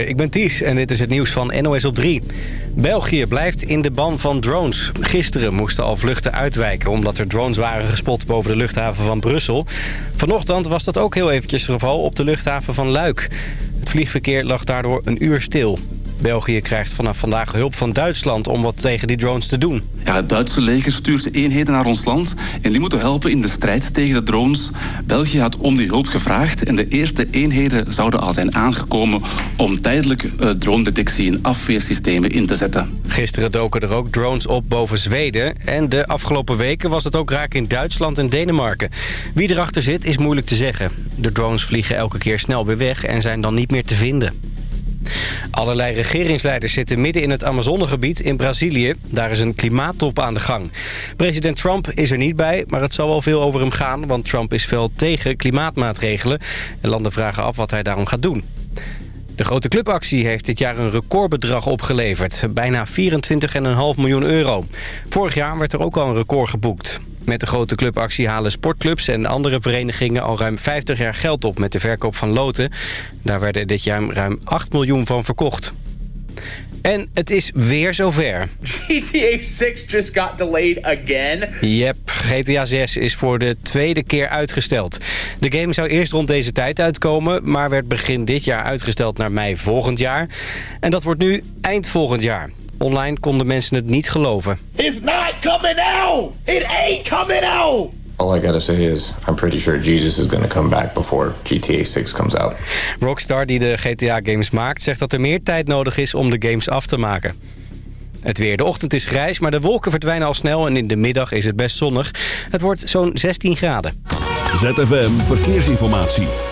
Ik ben Ties en dit is het nieuws van NOS op 3. België blijft in de ban van drones. Gisteren moesten al vluchten uitwijken omdat er drones waren gespot boven de luchthaven van Brussel. Vanochtend was dat ook heel eventjes het geval op de luchthaven van Luik. Het vliegverkeer lag daardoor een uur stil. België krijgt vanaf vandaag hulp van Duitsland om wat tegen die drones te doen. Ja, het Duitse leger stuurt eenheden naar ons land en die moeten helpen in de strijd tegen de drones. België had om die hulp gevraagd en de eerste eenheden zouden al zijn aangekomen om tijdelijk uh, drone-detectie en afweersystemen in te zetten. Gisteren doken er ook drones op boven Zweden en de afgelopen weken was het ook raak in Duitsland en Denemarken. Wie erachter zit is moeilijk te zeggen. De drones vliegen elke keer snel weer weg en zijn dan niet meer te vinden. Allerlei regeringsleiders zitten midden in het Amazonegebied in Brazilië. Daar is een klimaattop aan de gang. President Trump is er niet bij, maar het zal wel veel over hem gaan... want Trump is veel tegen klimaatmaatregelen. En landen vragen af wat hij daarom gaat doen. De grote clubactie heeft dit jaar een recordbedrag opgeleverd. Bijna 24,5 miljoen euro. Vorig jaar werd er ook al een record geboekt. Met de grote clubactie halen sportclubs en andere verenigingen al ruim 50 jaar geld op met de verkoop van loten. Daar werden dit jaar ruim 8 miljoen van verkocht. En het is weer zover. GTA 6 just got delayed again. Yep, GTA 6 is voor de tweede keer uitgesteld. De game zou eerst rond deze tijd uitkomen... maar werd begin dit jaar uitgesteld naar mei volgend jaar. En dat wordt nu eind volgend jaar. Online konden mensen het niet geloven. It's not coming out! It ain't coming out! All I gotta say is, I'm pretty sure Jesus is gonna come back before GTA 6 comes out. Rockstar, die de GTA-games maakt, zegt dat er meer tijd nodig is om de games af te maken. Het weer. De ochtend is grijs, maar de wolken verdwijnen al snel en in de middag is het best zonnig. Het wordt zo'n 16 graden. ZFM Verkeersinformatie.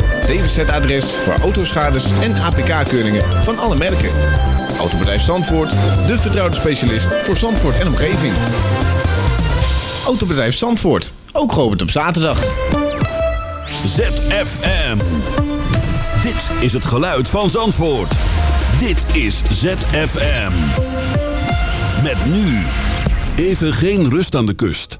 DWZ-adres voor autoschades en APK-keuringen van alle merken. Autobedrijf Zandvoort, de vertrouwde specialist voor Zandvoort en omgeving. Autobedrijf Zandvoort, ook geopend op zaterdag. ZFM. Dit is het geluid van Zandvoort. Dit is ZFM. Met nu. Even geen rust aan de kust.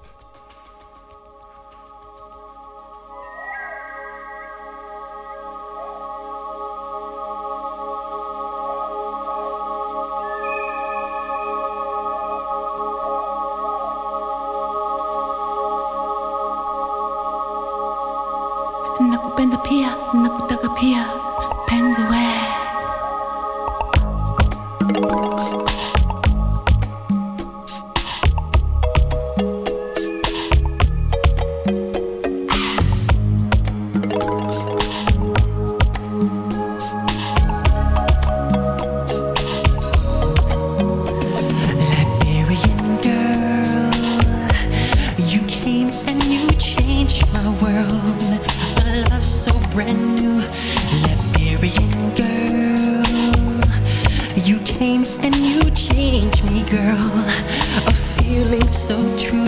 So true.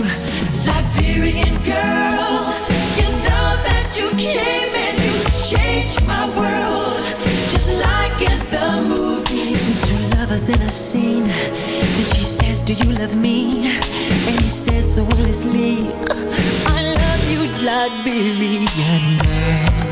Liberian girl, you know that you came and you changed my world. Just like in the movies. Two lovers in a scene. And she says, Do you love me? And he says so I love you, Liberian girl.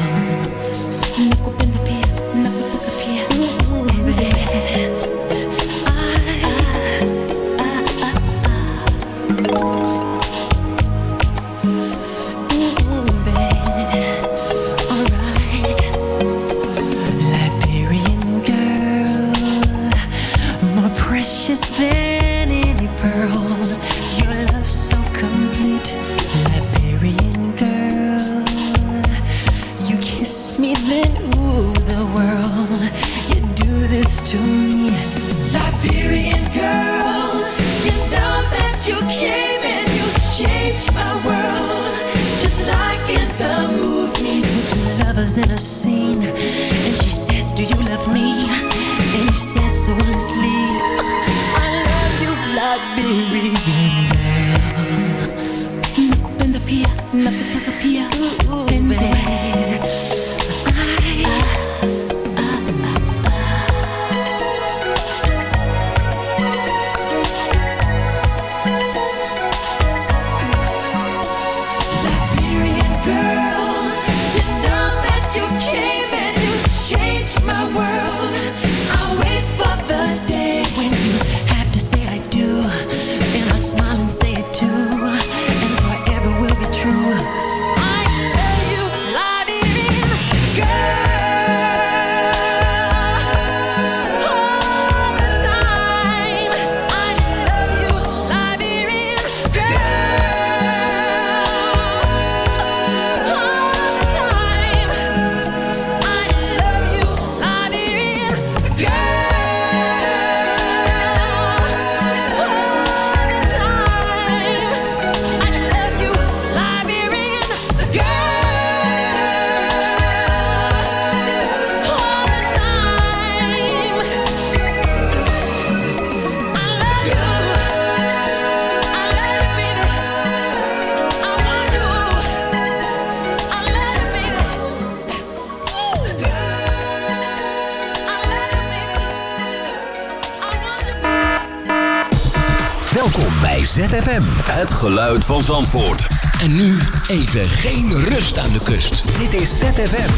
Geluid van Zandvoort. En nu even geen rust aan de kust. Dit is ZFM.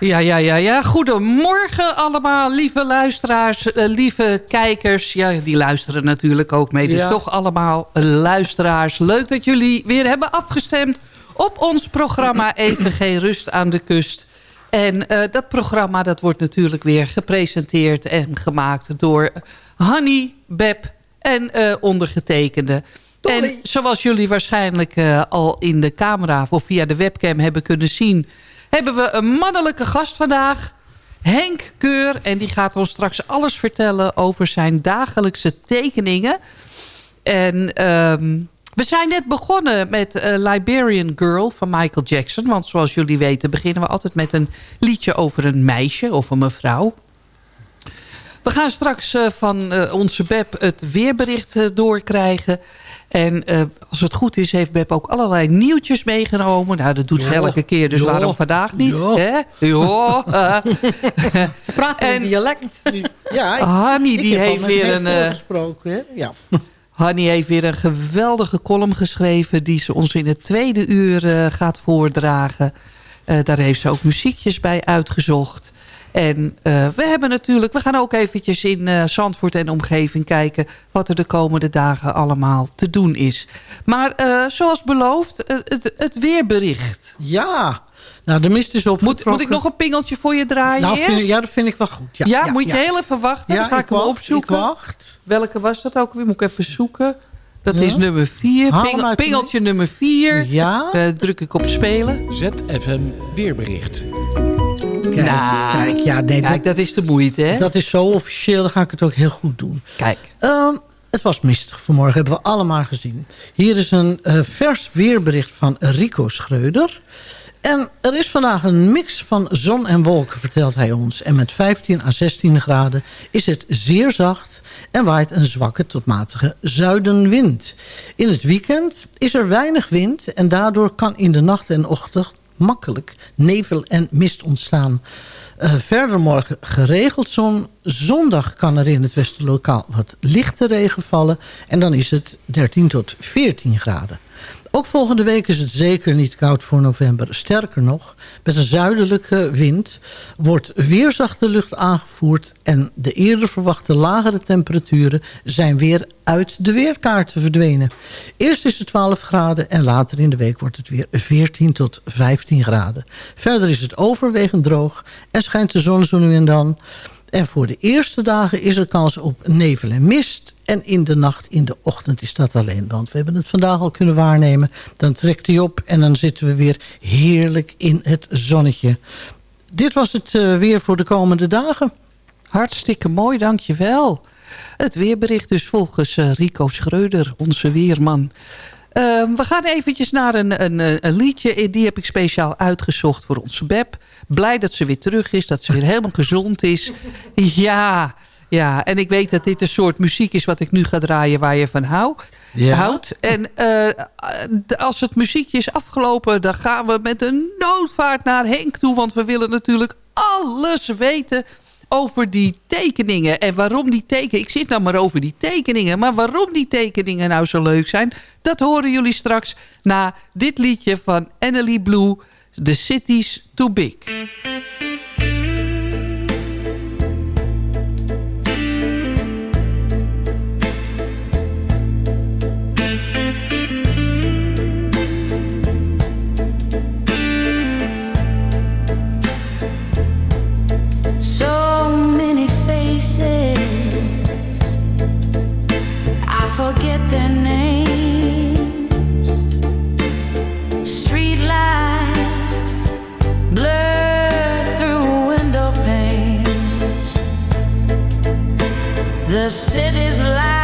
Ja, ja, ja, ja. Goedemorgen allemaal, lieve luisteraars, eh, lieve kijkers. Ja, die luisteren natuurlijk ook mee. Dus Ja. toch allemaal luisteraars. Leuk dat jullie weer hebben afgestemd op ons programma Even Geen Rust aan de Kust. En eh, dat programma dat wordt natuurlijk weer gepresenteerd en gemaakt door Hanny, Beb en eh, ondergetekende. En zoals jullie waarschijnlijk eh, al in de camera of via de webcam hebben kunnen zien... hebben we een mannelijke gast vandaag, Henk Keur. En die gaat ons straks alles vertellen over zijn dagelijkse tekeningen. En ehm, we zijn net begonnen met eh, Liberian Girl van Michael Jackson. Want zoals jullie weten beginnen we altijd met een liedje over een meisje of een mevrouw. We gaan straks eh, van eh, onze Beb het weerbericht eh, doorkrijgen. En eh, als het goed is, heeft Beb ook allerlei nieuwtjes meegenomen. Nou, dat doet ze elke keer, dus Ja. waarom vandaag niet? Ja. Hè? Ja. Ze praten in dialect. Ja, ik- Hanny, ik die heb al heeft weer een... eh, gesproken. hè? Ja. Hanny heeft weer een geweldige column geschreven... die ze ons in het tweede uur eh, gaat voordragen. Eh, daar heeft ze ook muziekjes bij uitgezocht. En eh, we hebben natuurlijk... We gaan ook eventjes in eh, Zandvoort en omgeving kijken... wat er de komende dagen allemaal te doen is. Maar eh, zoals beloofd, het, het weerbericht. Ja, nou de mist is Moet, opgetrokken. moet ik nog een pingeltje voor je draaien Nou, eerst? vind ik- ja, dat vind ik wel goed. Ja, Ja, ja, moet je heel even wachten. Ja, dan ga ik, ik hem wacht, opzoeken. ik wacht. Welke was dat ook weer? Moet ik even zoeken. Dat Ja? is nummer 4. Haal hem uit de pingeltje nummer 4. Ja. Druk ik op spelen. ZFM Weerbericht. Kijk, Nou, kijk, ja, nee, Kijk, dat is de moeite, hè? Dat is zo officieel, dan ga ik het ook heel goed doen. Kijk. Ehm, het was mistig vanmorgen, hebben we allemaal gezien. Hier is een eh, vers weerbericht van Rico Schreuder. En er is vandaag een mix van zon en wolken, vertelt hij ons. En met 15 à 16 graden is het zeer zacht... en waait een zwakke tot matige zuidenwind. In het weekend is er weinig wind... en daardoor kan in de nacht en ochtend makkelijk nevel en mist ontstaan. Eh, verder morgen geregeld zon. Zondag kan er in het westen lokaal wat lichte regen vallen. En dan is het 13 tot 14 graden. Ook volgende week is het zeker niet koud voor november. Sterker nog, met een zuidelijke wind wordt weer zachte lucht aangevoerd... en de eerder verwachte lagere temperaturen zijn weer uit de weerkaarten verdwenen. Eerst is het 12 graden en later in de week wordt het weer 14 tot 15 graden. Verder is het overwegend droog en schijnt de zon zo nu en dan... En voor de eerste dagen is er kans op nevel en mist. En in de nacht, in de ochtend is dat alleen. Want we hebben het vandaag al kunnen waarnemen. Dan trekt hij op en dan zitten we weer heerlijk in het zonnetje. Dit was het eh, weer voor de komende dagen. Hartstikke mooi, dankjewel. Het weerbericht dus volgens eh, Rico Schreuder, onze weerman. Ehm, we gaan eventjes naar een, een, eh, een liedje. Die heb ik speciaal uitgezocht voor onze Beb. Blij dat ze weer terug is, dat ze weer helemaal gezond is. Ja, ja, en ik weet dat dit een soort muziek is wat ik nu ga draaien waar je van hou, Ja. houdt. En eh, als het muziekje is afgelopen, dan gaan we met een noodvaart naar Henk toe. Want we willen natuurlijk alles weten over die tekeningen. En waarom die tekeningen... Ik zit nou maar over die tekeningen. Maar waarom die tekeningen nou zo leuk zijn... dat horen jullie straks na dit liedje van Annelie Blue... The City's Too Big. The city's loud,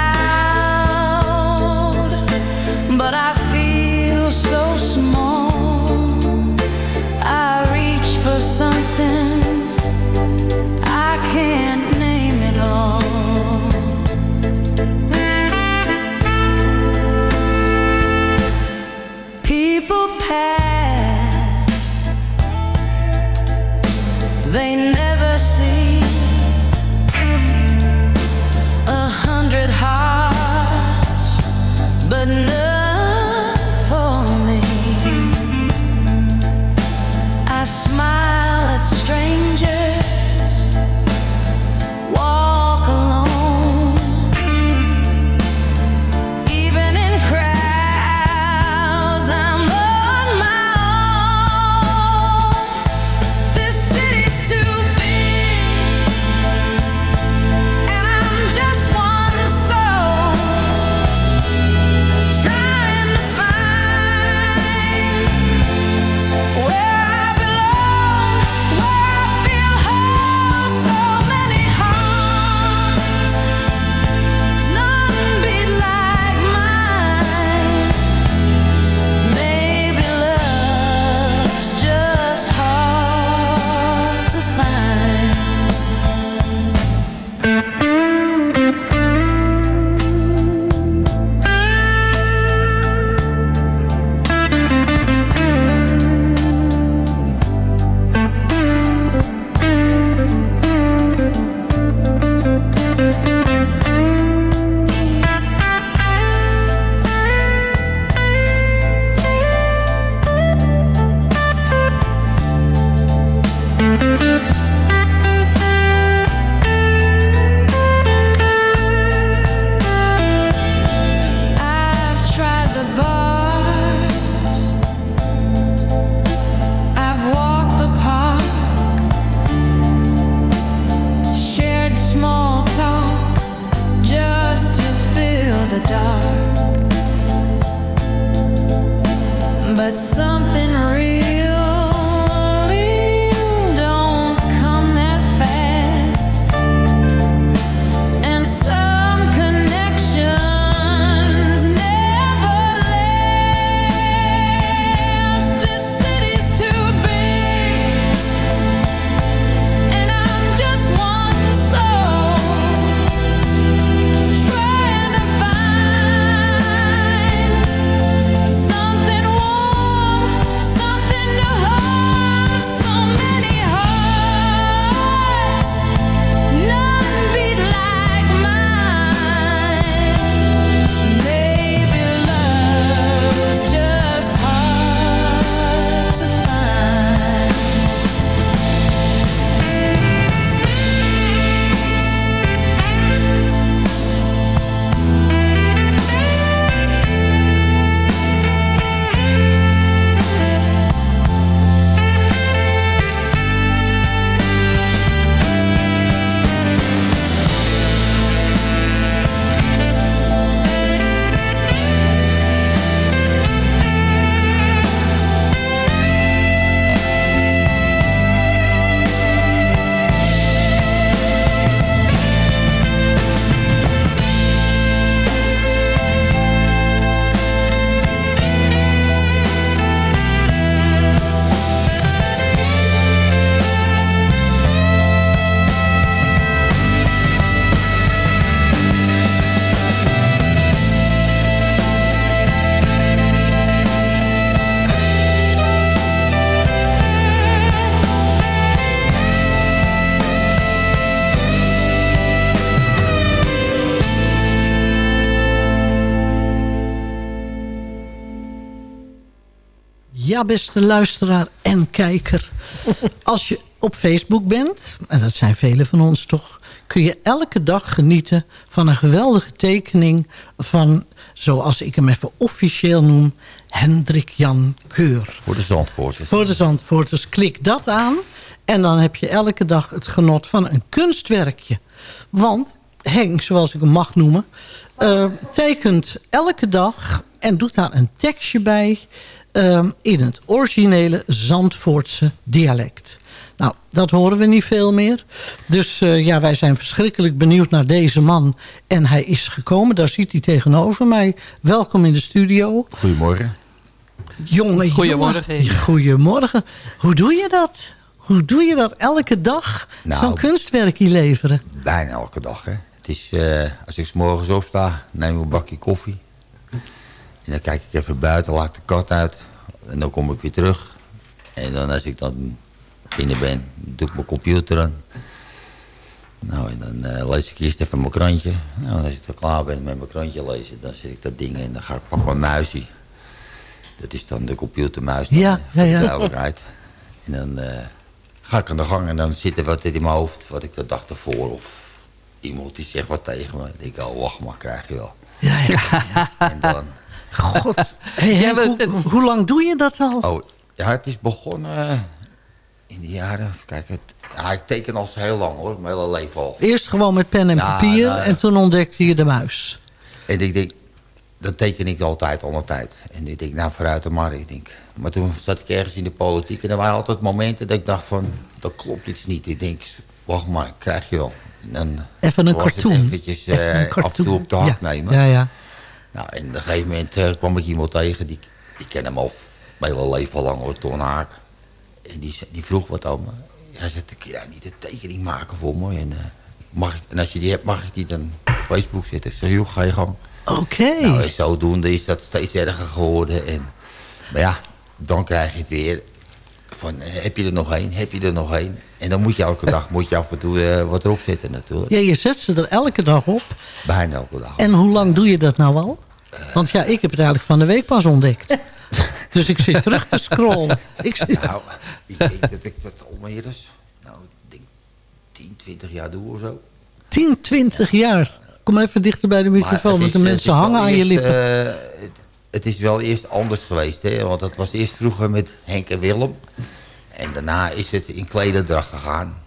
Ja, beste luisteraar en kijker. Als je op Facebook bent, en dat zijn velen van ons toch... kun je elke dag genieten van een geweldige tekening... van, zoals ik hem even officieel noem... Hendrik Jan Keur. Voor de Zandvoorters. Voor de Zandvoorters. Klik dat aan en dan heb je elke dag het genot van een kunstwerkje. Want Henk, zoals ik hem mag noemen... eh, tekent elke dag en doet daar een tekstje bij... eh, in het originele Zandvoortse dialect. Nou, dat horen we niet veel meer. Dus eh, ja, wij zijn verschrikkelijk benieuwd naar deze man. En hij is gekomen, daar ziet hij tegenover mij. Welkom in de studio. Goedemorgen. Jongen, Goedemorgen. jongen. Goedemorgen. Hoe doe je dat? Hoe doe je dat elke dag? Nou, Zo'n kunstwerkje leveren? Bijna elke dag, hè. Het is, eh, als ik s morgens opsta, neem ik een bakje koffie. En dan kijk ik even buiten, laat de kat uit. En dan kom ik weer terug. En dan als ik dan binnen ben, doe ik mijn computer aan. Nou, en dan eh, lees ik eerst even mijn krantje. Nou, en als ik dan klaar ben met mijn krantje lezen, dan zet ik dat ding en dan ga ik pak mijn muisje. Dat is dan de computermuis. Dan, Ja, eh, ja, ja. de duidelijkheid. En dan eh, ga ik aan de gang en dan zit er wat in mijn hoofd, wat ik de dag ervoor of iemand die zegt wat tegen me. Dan denk ik, oh wacht maar, krijg je wel. Ja, ja. En dan, God. Hey, Henk, hoe, hoe lang doe je dat al? oh, ja, het is begonnen eh, in de jaren, kijken, het- ja, ik teken al heel lang hoor, mijn hele leven al. Eerst gewoon met pen en Ja, papier nou ja. en toen ontdekte je de muis. En ik denk, dat teken ik altijd, al een tijd. En ik denk, nou vooruit de maar. Ik denk. Maar toen zat ik ergens in de politiek en er waren altijd momenten dat ik dacht van, dat klopt iets niet. Ik denk, wacht maar, krijg je wel. En dan Even een cartoon. eventjes eh, Even een af en toe cartoon. op de hak Ja, nemen. ja, ja. Nou, en op een gegeven moment eh, kwam ik iemand tegen, die, die ken hem al mijn hele leven lang hoor, Ton Haak. En die, die vroeg wat aan me. Hij zei, kun jij niet een tekening maken voor me? En, eh, mag ik, en als je die hebt, mag ik die dan op Facebook zetten? Ik zeg, joh, ga je gang. Oké. Nou, en zodoende is dat steeds erger geworden. En, maar ja, dan krijg je het weer van, eh, heb je er nog één? Heb je er nog één? En dan moet je elke dag moet je af en toe eh, wat erop zetten natuurlijk. Ja, je zet ze er elke dag op. Bijna elke dag. En hoe lang doe je dat nou al? Want ja, ik heb het eigenlijk van de week pas ontdekt. Dus ik zit terug te scrollen. Ik zit... Nou, ik denk dat ik dat al meer is. Nou, ik denk 10, 20 jaar doe of zo. 10, 20 jaar. Kom maar even dichter bij de microfoon, want de mensen hangen aan je lippen. eh, het, is wel eerst anders geweest, hè? Want het was eerst vroeger met Henk en Willem. En daarna is het in klederdracht gegaan.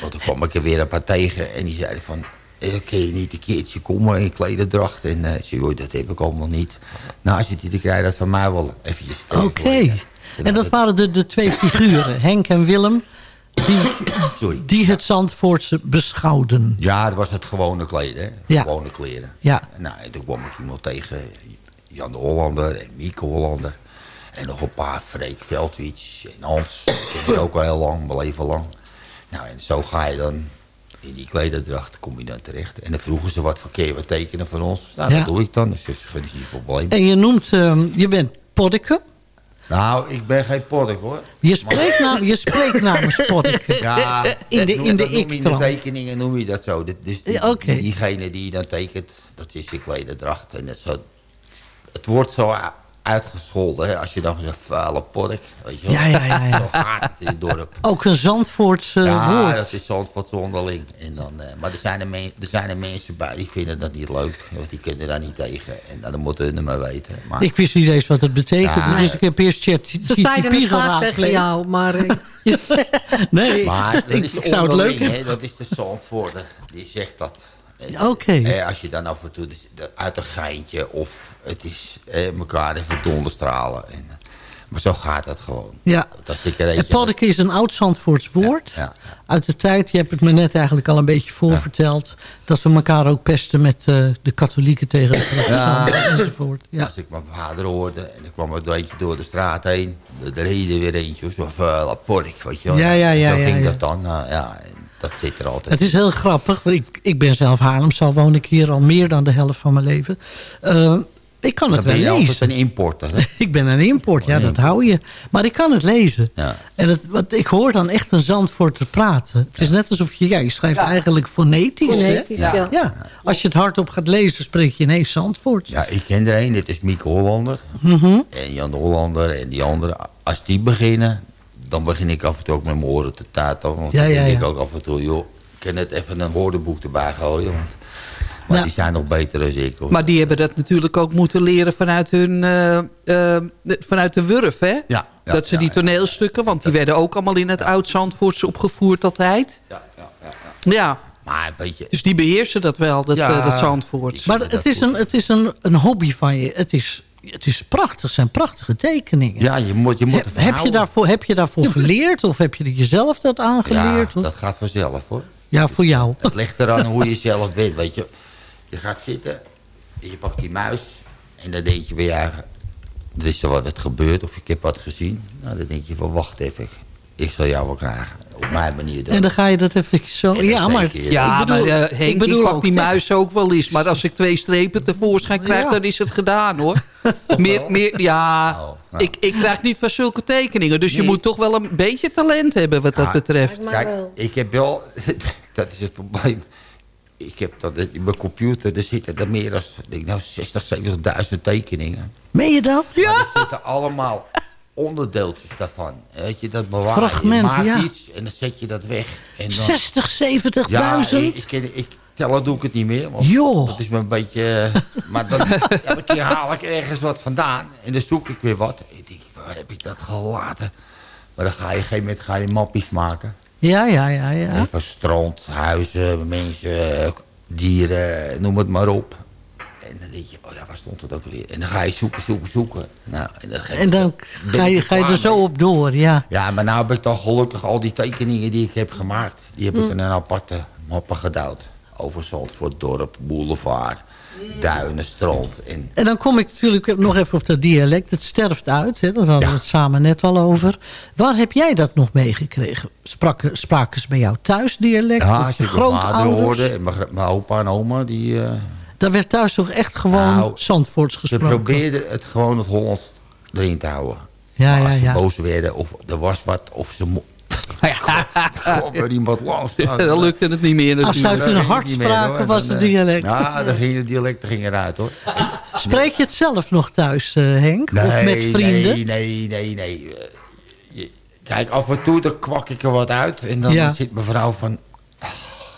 Want toen kwam ik er weer een paar tegen en die zeiden van... eh, kun je niet een keertje komen in klederdracht? En ik zei, joh, dat heb ik allemaal niet. Nou, als je die te krijgen, dat van mij wel eventjes. Oké. En dat waren de, de twee figuren, Henk en Willem... Die, die het Zandvoortse beschouwden. Ja, dat was het gewone kleden, hè? Ja. Gewone kleren. Ja. Nou, en toen kwam ik iemand tegen, Jan de Hollander en Mieke Hollander. En nog een paar, Freek Veldwits en Hans. Die ken ik ook al heel lang, mijn leven lang. Nou, en zo ga je dan in die klederdracht, kom je dan terecht. En dan vroegen ze wat voor keer wat tekenen van ons. Nou, Ja. dat doe ik dan, dus dat is geen probleem. En je noemt, ehm, je bent Poddeke. Nou, ik ben geen poddik hoor. Je spreekt, na, je spreekt namens Poddeke. Ja, in de, dat in de noem- dat noem je in de ik-trant. tekeningen noem je dat zo. Dat- Dus die, diegene die je dan tekent, dat is je klederdracht. En dat zo, het wordt zo uitgescholden hè, als je dan zegt vuile pork. Weet je wel. Ja, ja, ja, ja. Zo gaat het in het dorp. Ook een Zandvoortse ja, woord. dat is Zandvoort onderling. En dan, eh, maar er zijn er, men- er zijn er mensen bij die vinden dat niet leuk. Want die kunnen daar niet tegen. En dan moeten hun er maar weten. Maar, Ik wist niet eens wat het betekent. Ja. dus ik heb eerst chat Ze zeiden het vaak tegen jou, maar... eh, Nee, Maar dat ik, is ik zou het leuk hè, Dat is de Zandvoorter. Die zegt dat. Oké. eh, als je dan af en toe dus, uit een geintje of het is eh, elkaar even donderstralen. En, eh, maar zo gaat het gewoon. Ja. Dat is ik er En poddeke is een oud Zandvoorts woord. Ja, Uit de tijd, je hebt het me net eigenlijk al een beetje voorverteld... dat we elkaar ook pesten met eh, de katholieken tegen de protestanten enzovoort. Ja. Als ik mijn vader hoorde en er kwam er eentje door de straat heen. Er reed er weer eentje, zo'n vuile pork, weet je wel. Ja, ja, ja, Zo ging dat dan. nou, ja, dat zit er altijd Het is heel grappig. want Ik, ik ben zelf Haarlems, al woon ik hier al meer dan de helft van mijn leven. Eh, ik kan het Dan ben wel je lezen. altijd een importer. Hè? Ik ben een import, ja, dat hou je. Maar ik kan het lezen. Ja. En het, wat, ik hoor dan echt een Zandvoort praten. Het is net alsof je, ja, je schrijft eigenlijk fonetisch. hè? Fonetisch, ja. ja. Als je het hardop gaat lezen, spreek je ineens Zandvoort. Ja, ik ken er een, dit is Mieke Hollander. Mhm. En Jan de Hollander en die anderen. Als die beginnen, dan begin ik af en toe ook met mijn oren te tatelen. Want Ja, dan ja, denk ik ook af en toe, joh, ik kan net even een woordenboek erbij gooien. Want, maar Ja. die zijn nog beter dan ik. Hoor. Maar die hebben dat natuurlijk ook moeten leren vanuit, hun, eh, eh, vanuit de Wurf, hè? Ja, ja, dat ze die toneelstukken, want die werden ook allemaal in het Oud-Zandvoortse opgevoerd altijd. Ja, ja, ja. Ja. Maar weet je... Dus die beheersen dat wel, dat, Ja, dat Zandvoort. Maar het is, een, het is een, een hobby van je. Het is, het is prachtig. Het zijn prachtige tekeningen. Ja, je moet, je moet Heb, je daarvoor, heb je daarvoor geleerd? Of heb je jezelf dat aangeleerd? Ja, Of- dat gaat vanzelf hoor. Ja, voor jou. Het ligt eraan hoe je zelf bent, weet je. Je gaat zitten, en je pakt die muis... en dan denk je bij eigen... er is er wat gebeurd of ik heb wat gezien. Nou, dan denk je van, wacht even. Ik zal jou wel krijgen. Op mijn manier dan. En dan ga je dat even zo... Ja, maar, je. Ja, ik bedoel, maar eh, Henk, ik bedoel ik pak ook die muis ook wel eens. Maar als ik twee strepen tevoorschijn krijg, Ja. dan is het gedaan, hoor. meer, meer, ja, ik, ik krijg niet van zulke tekeningen. Dus je moet toch wel een beetje talent hebben wat dat betreft. Kijk, ik heb wel... dat is het probleem. Ik heb dat in mijn computer, er zitten er meer dan denk, nou, 60, 70.000 tekeningen. Meen je dat? Ja. Er zitten allemaal onderdeeltjes daarvan. Weet je, dat bewaar. Fragment, je maakt ja. iets en dan zet je dat weg. En dan, 60, 70.000? Ja, ik, ik, ik tellen doe ik het niet meer. Want Joh. Dat is me een beetje... eh, maar dan, elke keer haal ik ergens wat vandaan. En dan zoek ik weer wat. Ik denk, waar heb ik dat gelaten? Maar dan ga je op een gegeven moment ga je mappies maken. Ja, ja, ja, ja. Even strand, huizen, mensen, dieren, noem het maar op. En dan denk je, oh ja, waar stond het ook weer? En dan ga je zoeken, zoeken, zoeken. Nou, en dan, En ga je, er ga je er zo op door, ja. Ja, maar nou heb ik dan gelukkig al die tekeningen die ik heb gemaakt... die heb ik Hm. in een aparte mappen gedouwd. Over Zandvoort, dorp, boulevard, duinen, strand. En En dan kom ik natuurlijk nog even op dat dialect. Het sterft uit, hè? dat hadden we het samen net al over. Waar heb jij dat nog meegekregen? Spraken, spraken ze bij jou thuis dialect? ja, als je grootouders? hoorde... en mijn, mijn opa en oma, die... eh, Daar werd thuis toch echt gewoon Nou, Zandvoorts Ze gesproken? probeerden het gewoon het Hollands erin te houden. Ja, Maar ja, als ze ja. boos werden of er was wat of ze... Er kwam er iemand langs. dan lukte het niet meer Als ze natuurlijk. uit hun hart spraken, was het dialect. Ja, dan ging het dialect ging eruit hoor. Spreek je het zelf nog thuis, eh, Henk? of met vrienden? Nee, nee, nee, nee. Eh, Kijk, af en toe dan kwak ik er wat uit. En dan Ja. zit mevrouw van... "Ah,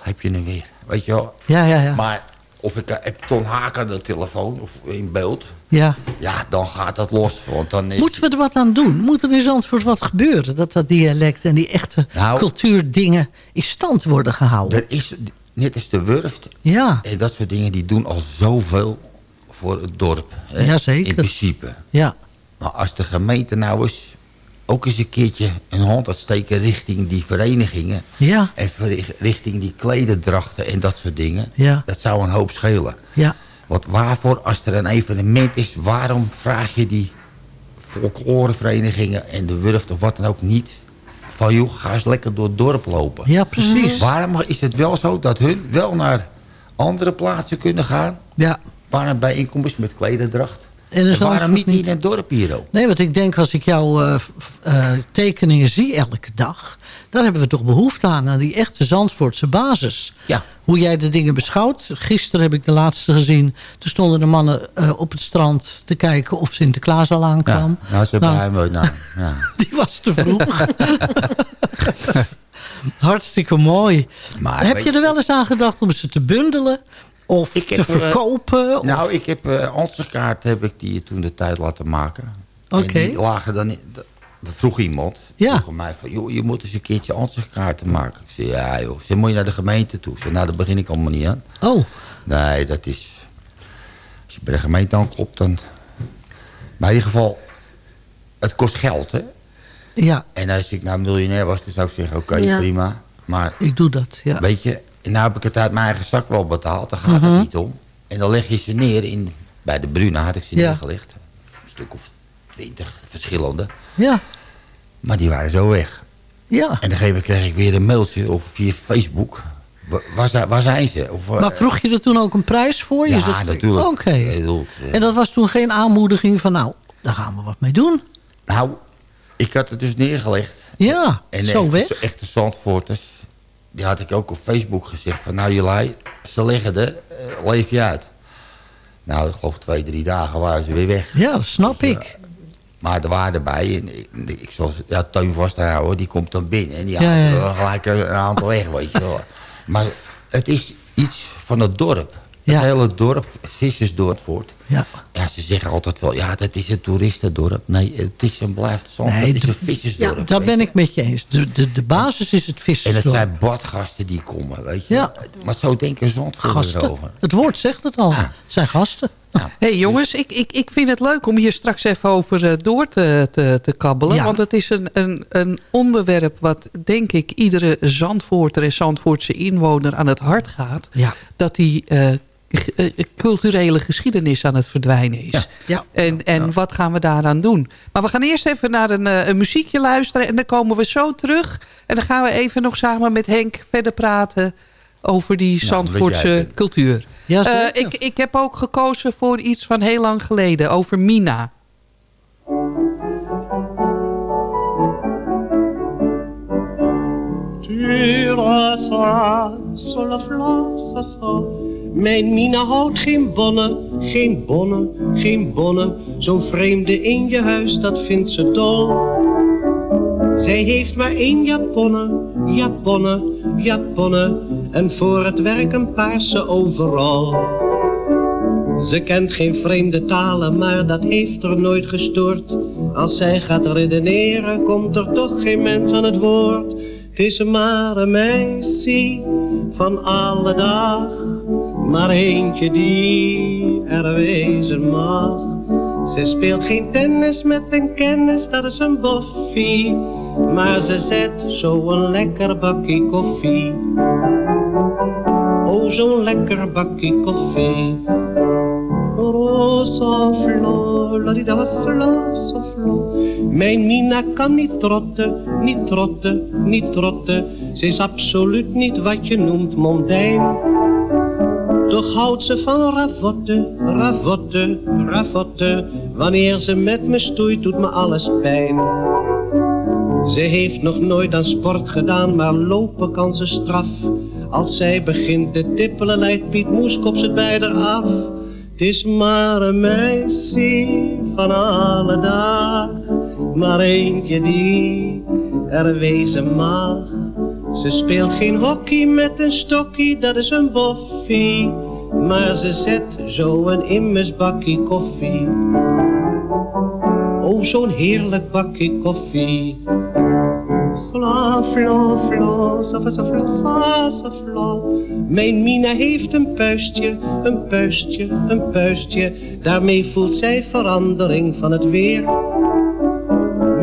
heb je hem weer? Weet je wel? Ja, ja, ja. Maar of ik eh, heb Ton Haak aan de telefoon of in beeld... ja. Ja, dan gaat dat los. Want dan is Moeten we er wat aan doen? Moet er in Zandvoort wat gebeuren? Dat dat dialect en die echte Nou. cultuurdingen in stand worden gehouden? Er is, net als de Wurft. Ja. En dat soort dingen, die doen al zoveel voor het dorp. Hè? Jazeker. In principe. Ja. Maar als de gemeente nou eens ook eens een keertje een hand had steken richting die verenigingen. Ja. En richting die klederdrachten en dat soort dingen. Ja. Dat zou een hoop schelen. Ja. Want waarvoor, als er een evenement is, waarom vraag je die folkloreverenigingen en de Wurft of wat dan ook niet... van joh, ga eens lekker door het dorp lopen. Ja, precies. Waarom is het wel zo dat hun wel naar andere plaatsen kunnen gaan... Ja. waar een bijeenkomst met klederdracht... En waarom niet, niet in het dorp hier ook? Nee, want ik denk als ik jouw eh, eh, tekeningen zie elke dag... dan hebben we toch behoefte aan, aan die echte Zandvoortse basis. Ja. Hoe jij de dingen beschouwt. Gisteren heb ik de laatste gezien. Toen stonden de mannen eh, op het strand te kijken of Sinterklaas al aankwam. Nou, ze Nou, hebben hem nou, ja. Die was te vroeg. Hartstikke mooi. Maar heb je er wel eens aan gedacht om ze te bundelen? Of te heb, eh, verkopen? nou, ik heb uh, ansichtkaart heb ik die toen de tijd laten maken. Oké. Die lagen dan in, dat- vroeg iemand, Ja. vroeg mij van, joh, je moet eens een keertje ansichtkaarten maken. Ik zei, ja joh, ze moet je naar de gemeente toe. Ik zei, nou, daar begin ik allemaal niet aan. Oh, Nee, dat is, als je bij de gemeente aanklopt, dan... Maar in ieder geval, het kost geld, hè. ja, En als ik nou miljonair was, dan zou ik zeggen, oké, Ja. prima. Maar ik doe dat. Ja. Weet je, en nou heb ik het uit mijn eigen zak wel betaald. Daar gaat Mhm. het niet om. En dan leg je ze neer in... Bij de Bruna had ik ze Ja. neergelegd. Een stuk of twintig verschillende. Ja, Maar die waren zo weg. ja. En een gegeven kreeg ik weer een mailtje of via Facebook. Wa- Waar, zijn- waar zijn ze? Of, eh, Maar vroeg je er toen ook een prijs voor? Ja, natuurlijk. Oké. Eh, En dat was toen geen aanmoediging van, nou, daar gaan we wat mee doen. Nou, ik had het dus neergelegd. Ja, En zo echt, weg. echte Zandvoorters, die had ik ook op Facebook gezegd van... nou jullie, ze liggen er, eh, leef je uit. Nou, ik geloof twee, drie dagen waren ze weer weg. Ja, snap ik. Maar er waren erbij, en ik, ik zal ja, Teun Vastenhouwer, die komt dan binnen... en die Ja, haalt ja, gelijk een, een aantal weg, weet je wel. Maar het is iets van het dorp. Het Ja. hele dorp, Vissersdorpvoort. Ja. Ja, ze zeggen altijd wel, ja, dat is een toeristendorp. Nee, het is en blijft Zandvoort, Nee, het is een vissersdorp. Ja, daar ben ik met je eens. De, de, de basis is het En vissersdorp. het zijn badgasten die komen, weet je. Ja. Maar zo denken Zandvoorters gasten. erover. Het woord zegt het al. Het zijn gasten. hey jongens, ik, ik, ik vind het leuk om hier straks even over eh, door te, te, te kabbelen. Ja. Want het is een, een, een onderwerp wat denk ik iedere Zandvoorter en Zandvoortse inwoner aan het hart gaat. Ja. Dat die eh, culturele geschiedenis aan het verdwijnen is. Ja. En, en wat gaan we daaraan doen? Maar we gaan eerst even naar een, eh, een muziekje luisteren. En dan komen we zo terug. En dan gaan we even nog samen met Henk verder praten over die Nou, Zandvoortse cultuur. Ja, Eh, zeker. ik, ik heb ook gekozen voor iets van heel lang geleden. Over Mina. Sola flasa, sa. Mijn Mina houdt geen bonnen, geen bonnen, geen bonnen. Zo'n vreemde in je huis, dat vindt ze dol. Zij heeft maar één japonne, japonne, japonne. En voor het werk een paarse overal. Ze kent geen vreemde talen, maar dat heeft er nooit gestoord. Als zij gaat redeneren, komt er toch geen mens aan het woord. Het is maar een meisje van alle dag, maar eentje die er wezen mag. Ze speelt geen tennis met een kennis, dat is een boffie. Maar ze zet zo'n lekker bakkie koffie. Oh, zo'n lekker bakkie koffie. Rosa flor, la flor. Mijn Mina kan niet trotten, niet trotten, niet trotten. Ze is absoluut niet wat je noemt mondijn. Toch houdt ze van ravotte, ravotte, ravotte. Wanneer ze met me stoeit, doet me alles pijn. Ze heeft nog nooit aan sport gedaan, maar lopen kan ze straf. Als zij begint te tippelen, leidt Piet Moeskop ze bij haar af. Het is maar een meisje van alle dag, maar eentje die er wezen mag. Ze speelt geen hockey met een stokkie, dat is een Maar ze zet zo een immers bakkie koffie. Oh, zo'n heerlijk bakkie koffie. Sla, fla, fla, sa, sa, fla, sa, sa, fla. Mijn Mina heeft een puistje, een puistje, een puistje. Daarmee voelt zij verandering van het weer.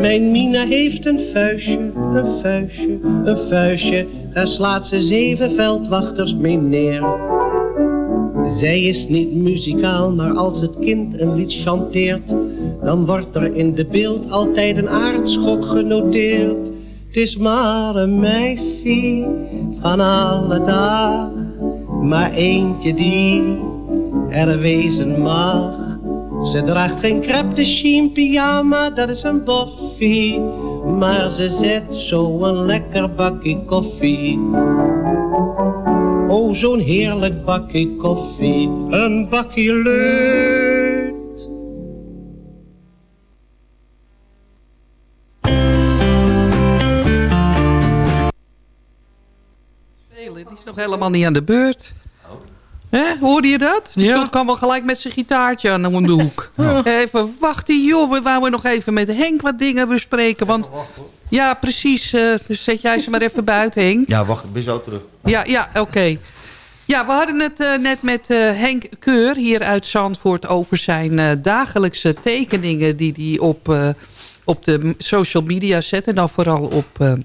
Mijn Mina heeft een vuistje, een vuistje, een vuistje. Daar slaat ze zeven veldwachters mee neer. Zij is niet muzikaal, maar als het kind een lied chanteert, dan wordt er in de beeld altijd een aardschok genoteerd. Het is maar een meisje van alle dag, maar eentje die er wezen mag. Ze draagt geen crêpe de pyjama, dat is een boffie. Maar ze zet zo een lekker bakje koffie. Oh, zo'n heerlijk bakje koffie, een bakje leut. Spelen, die is nog helemaal niet aan de beurt. Hè, hoorde je dat? Die stond kwam al gelijk met zijn gitaartje aan om de hoek. Even wachten, joh. We wouden nog even met Henk wat dingen bespreken. Want ja, precies. eh, dus zet jij ze maar even buiten, Henk. Ja, wacht, ik ben zo terug. Ja, ja, oké. Ja, we hadden het eh, net met eh, Henk Keur hier uit Zandvoort... over zijn dagelijkse tekeningen die hij op, op de social media zet. En dan vooral op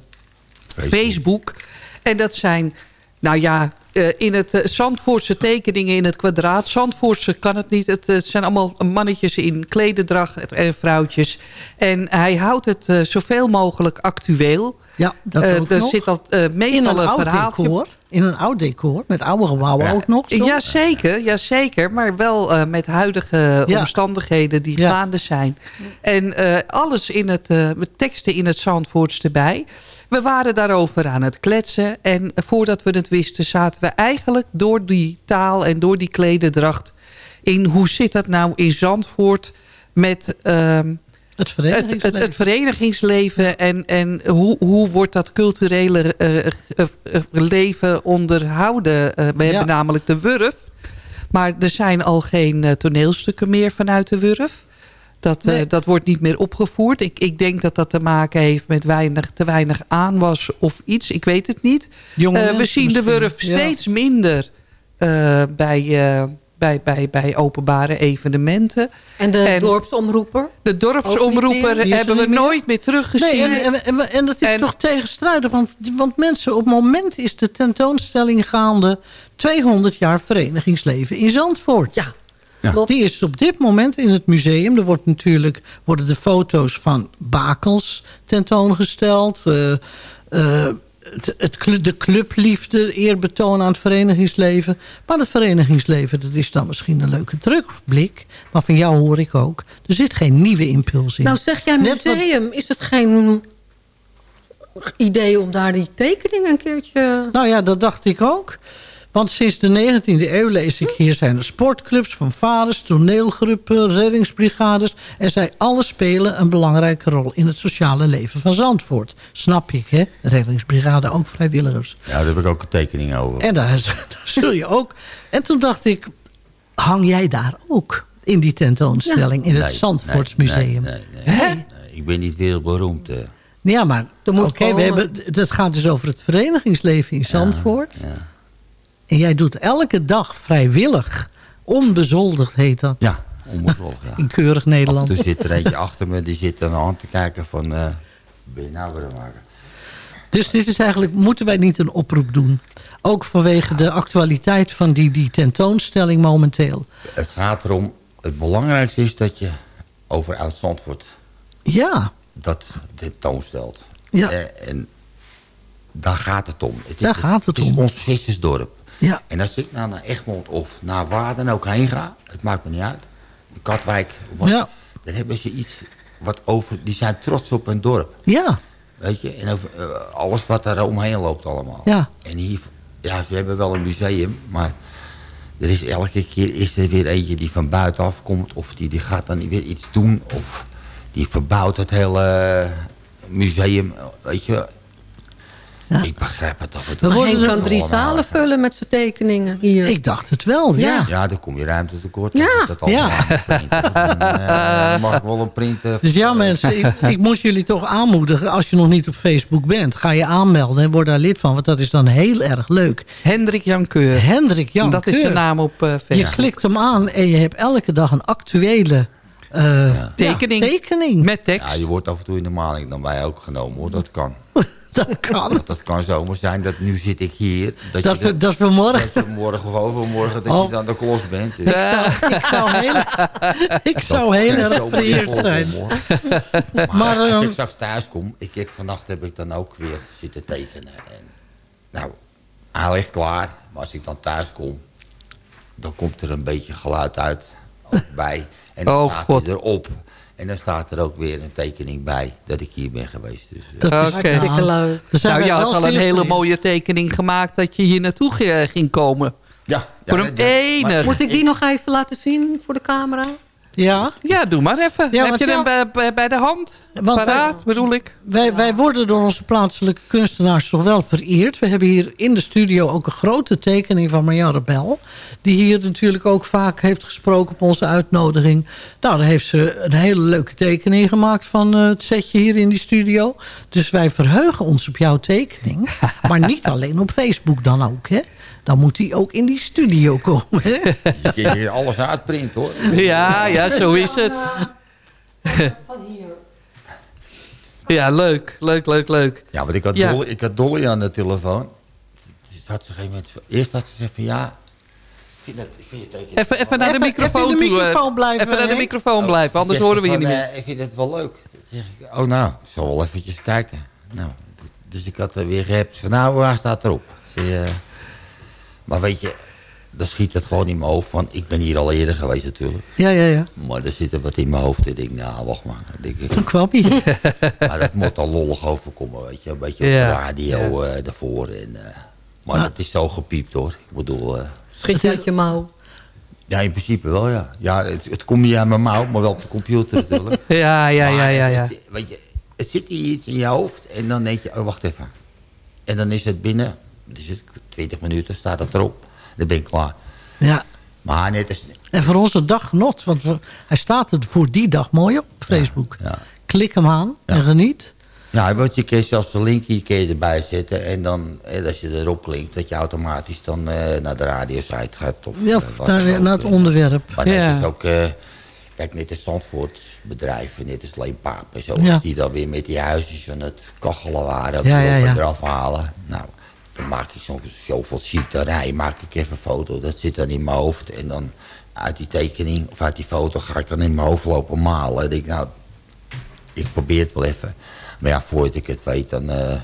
Facebook. En dat zijn, nou ja, eh, in het eh, Zandvoortse tekeningen in het kwadraat. Zandvoortse kan het niet. Het, eh, zijn allemaal mannetjes in klededracht en vrouwtjes. En hij houdt het zoveel mogelijk actueel. Ja, dat Eh, ook er nog. zit al uh, in meestal een verhaaltje. decor. In een oud decor. Met oude gebouwen ook nog. zo. Jazeker, jazeker, maar wel eh, met huidige Ja. omstandigheden die gaande zijn. En eh, alles in het, eh, met teksten in het Zandvoorts erbij. We waren daarover aan het kletsen. En voordat we het wisten zaten we eigenlijk door die taal en door die klededracht... in hoe zit dat nou in Zandvoort met... ehm, Het verenigingsleven. het, het verenigingsleven en, en hoe, hoe wordt dat culturele eh, eh, eh, leven onderhouden. We hebben namelijk de Wurf. Maar er zijn al geen toneelstukken meer vanuit de Wurf. Dat, dat wordt niet meer opgevoerd. Ik, ik denk dat dat te maken heeft met weinig, te weinig aanwas of iets. Ik weet het niet. Jonge Eh, we zien de Wurf ja. steeds minder bij, bij, bij, bij openbare evenementen. En de dorpsomroeper? De dorpsomroeper er hebben we nooit meer teruggezien. Nee, en, en, en, en dat is toch tegenstrijdig. Want, want mensen, op het moment is de tentoonstelling gaande... 200 jaar verenigingsleven in Zandvoort. Ja. Die is op dit moment in het museum. Er wordt natuurlijk, worden de foto's van bakels tentoongesteld. eh, eh, het, het, de clubliefde, eerbetoon aan het verenigingsleven. Maar het verenigingsleven, dat is dan misschien een leuke terugblik. Maar van jou hoor ik ook, er zit geen nieuwe impuls in. Nou zeg jij wat- museum, is het geen idee om daar die tekening een keertje... Nou ja, dat dacht ik ook. Want sinds de 19e eeuw lees ik hier zijn er sportclubs, fanfares, toneelgroepen, reddingsbrigades. En zij alle spelen een belangrijke rol in het sociale leven van Zandvoort. Snap ik, hè? Reddingsbrigade, ook vrijwilligers. Ja, daar heb ik ook een tekening over. En daar, daar zul je ook. En toen dacht ik, hang jij daar ook in die tentoonstelling in het Nee, Zandvoortsmuseum? Nee, nee, nee, nee. Ik ben niet wereldberoemd. eh. Ja, maar oké, we hebben, dat gaat dus over het verenigingsleven in Zandvoort. En jij doet elke dag vrijwillig, onbezoldigd heet dat. Ja, onbezoldigd, ja. In keurig Nederland. Er zit er eentje achter me, die zit aan de hand te kijken van... eh ben je nou weer het maken? Dus dit is eigenlijk, moeten wij niet een oproep doen? Ook vanwege de actualiteit van die, die tentoonstelling momenteel. Het gaat erom, het belangrijkste is dat je over Oud-Zandvoort Ja, dat tentoonstelt. Ja. Eh, en daar gaat het om. Het is, Daar gaat het is om. ons vissersdorp. Ja. En als ik nou naar Egmond of naar waar dan ook heen ga, het maakt me niet uit. Katwijk, of wat, Ja. dan hebben ze iets wat over, die zijn trots op hun dorp. ja, Weet je, en over, eh, alles wat daar omheen loopt allemaal. ja. En hier, ja, we hebben wel een museum, maar er is elke keer is er weer eentje die van buitenaf komt. Of die, die gaat dan weer iets doen. Of die verbouwt het hele museum, weet je. Ik begrijp het af en We toe. worden kan drie zalen vullen met zijn tekeningen hier. Ik dacht het wel, ja. Ja, dan kom je ruimte tekort. Ja. je Dat allemaal Ja. Dan, eh, mag ik wel een printer. Dus ja mensen, ik, ik moet jullie toch aanmoedigen... als je nog niet op Facebook bent, ga je aanmelden en word daar lid van. Want dat is dan heel erg leuk. Hendrik Jan Keur. Hendrik Jan Dat is zijn naam op eh, Je Facebook. klikt hem aan en je hebt elke dag een actuele ja, Tekening. tekening. Met tekst. Ja, je wordt af en toe in de maling dan bij ook genomen hoor. Dat kan. Dat kan. Dat kan zomaar zijn dat nu zit ik hier. Dat, Dat, je dat is voor morgen. dat je morgen of overmorgen dat Oh. je dan de klos bent. Ik zou, ik zou heel, ik zou heel erg vereerd zijn. Maar, Maar als ehm, ik straks thuis kom, ik heb, vannacht heb ik dan ook weer zitten tekenen. En, nou, hij ligt klaar, maar als ik dan thuis kom, dan komt er een beetje geluid uit bij. En dan Oh, staat God. hij erop. En dan staat er ook weer een tekening bij dat ik hier ben geweest. Dus, eh, Dat is Oké. Hartstikke nou, leuk. zijn Nou, je had al een hele mooie tekening gemaakt... dat je hier naartoe ging komen. ja, Voor ja, hem dat- enig. maar- Moet ik die nog even laten zien voor de camera? Ja, Ja, doe maar even. Ja, Heb je hem ja- bij, bij- bij de hand? Want wij- Paraat, bedoel ik? wij, wij worden door onze plaatselijke kunstenaars toch wel vereerd. We hebben hier in de studio ook een grote tekening van Marjan Rebel. Die hier natuurlijk ook vaak heeft gesproken op onze uitnodiging. Nou, daar heeft ze een hele leuke tekening gemaakt van eh, het setje hier in die studio. Dus wij verheugen ons op jouw tekening. maar niet alleen op Facebook dan ook, hè. Dan moet die ook in die studio komen, hè. Je kunt hier alles uitprinten hoor. Ja, ja, zo is het. Van hier. Ja, leuk, leuk, leuk, leuk. Ja, want ik had, Ja. Dolly, ik had Dolly aan de telefoon. Dus had ze moment, eerst had ze gezegd van ja, ik vind, het, ik vind Even, even naar de Even- microfoon even de toe. eh. microfoon blijven, Even naar de microfoon blijven, anders horen we je niet meer. eh, ik vind het wel leuk. Zeg ik, oh nou, ik zal wel eventjes kijken. Nou, dus ik had er weer gehept van nou, waar staat erop? Ze, eh, maar weet je, dan schiet het gewoon in mijn hoofd van, ik ben hier al eerder geweest natuurlijk. Ja, ja, ja. Maar er zit er wat in mijn hoofd. Ik denk, nou, wacht maar. Dan denk ik, Toen kwam hij. maar dat moet al lollig overkomen, weet je. Een beetje op de radio eh ervoor. En, eh, maar Ja. dat is zo gepiept hoor. Ik bedoel, eh, Schiet uit je mouw. ja, in principe wel ja. Ja, het, het komt niet aan mijn mouw, maar wel op de computer natuurlijk. Ja, ja, ja, ja, het- ja. Het, weet je, het zit hier iets in je hoofd en dan denk je, oh wacht even. En dan is het binnen, dus het 20 minuten staat het erop. Dan ben ik klaar. Ja. Maar net als... En voor onze daggenot, want we, hij staat er voor die dag mooi op Facebook. Ja. Klik hem aan en geniet. Ja, want je kan zelfs de link hier kun je erbij zetten. En dan, eh, als je erop klinkt, dat je automatisch dan eh, naar de radiosite gaat. Of, Ja, eh, naar, naar het onderwerp. Maar Ja. is ook, kijk, net als Zandvoort bedrijven, net als Leen Paap en zo. Ja. Die dan weer met die huisjes van het kachelen waren, Ja, ja, ja. eraf halen. Nou, dan maak ik soms zoveel zieterij, maak ik even een foto. Dat zit dan in mijn hoofd. En dan uit die tekening of uit die foto ga ik dan in mijn hoofd lopen malen. Ik denk, nou, ik probeer het wel even. Maar ja, voordat ik het weet, dan eh,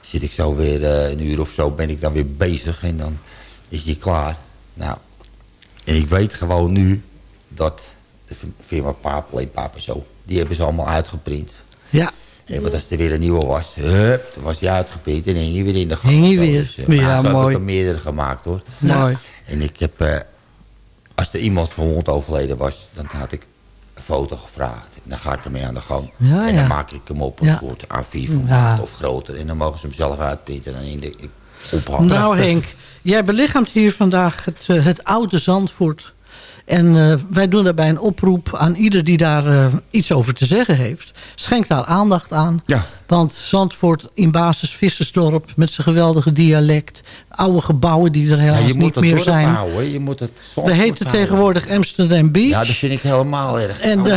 zit ik zo weer eh, een uur of zo, ben ik dan weer bezig. En dan is die klaar. Nou, en ik weet gewoon nu dat de firma Paap en zo, die hebben ze allemaal uitgeprint. Ja. Wat als er weer een nieuwe was, hup, dan was die uitgeprint en hing hij weer in de gang. Hing hij weer. dus, Ja, heb mooi. ik er meerdere gemaakt hoor. Mooi. En ik heb, eh, als er iemand van hond overleden was, dan had ik een foto gevraagd. En dan ga ik ermee aan de gang. Ja, en ja. dan maak ik hem op een soort A4 formaat Ja. of groter. En dan mogen ze hem zelf uitprinten en in de ophangen. Nou Henk, jij belichaamt hier vandaag het, eh, het oude Zandvoort. En eh, wij doen daarbij een oproep aan ieder die daar eh, iets over te zeggen heeft. Schenk daar aandacht aan. Ja. Want Zandvoort in basis Vissersdorp met zijn geweldige dialect. Oude gebouwen die er Ja, helaas je moet niet het meer zijn. houden. hè. Je moet het We heten tegenwoordig Amsterdam Beach. Ja, dat vind ik helemaal erg. En.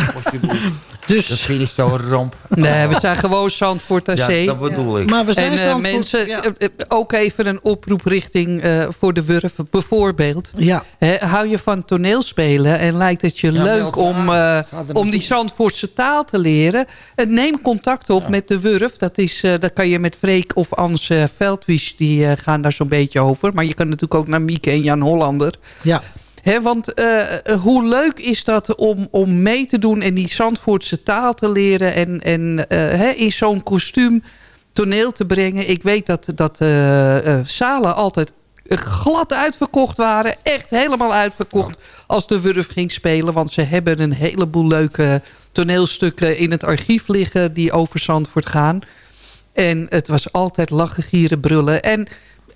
dus, Dat vind ik zo'n ramp. Nee, we zijn gewoon Zandvoort aan Ja, dat bedoel ik. maar we zijn En eh, Zandvoort- mensen, ja. eh, eh, ook even een oproep richting eh, voor de Wurf. Bijvoorbeeld, Ja. Hè, hou je van toneelspelen en lijkt het je Ja, leuk om, om die Zandvoortse taal te leren? Neem contact op met de Wurf. Dat, is, eh, dat kan je met Freek of Ans eh, Veldwies, die gaan daar zo'n beetje over. Maar je kan natuurlijk ook naar Mieke en Jan Hollander. ja. Want eh, eh, hoe leuk is dat om, om mee te doen en die Zandvoortse taal te leren... en, en eh, in zo'n kostuum toneel te brengen. Ik weet dat, dat zalen altijd glad uitverkocht waren. Echt helemaal uitverkocht als de Wurf ging spelen. Want ze hebben een heleboel leuke toneelstukken in het archief liggen... die over Zandvoort gaan. En het was altijd lachen, gieren, brullen. En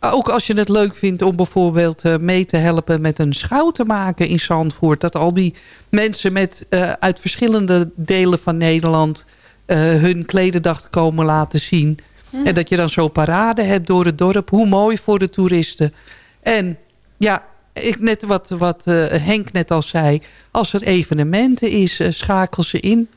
ook als je het leuk vindt om bijvoorbeeld eh, mee te helpen met een schouw te maken in Zandvoort. Dat al die mensen met, eh, uit verschillende delen van Nederland eh, hun klededag komen laten zien. En dat je dan zo parade hebt door het dorp. Hoe mooi voor de toeristen. En ja, ik, net wat, wat eh, Henk net al zei. Als er evenementen is, schakel ze in.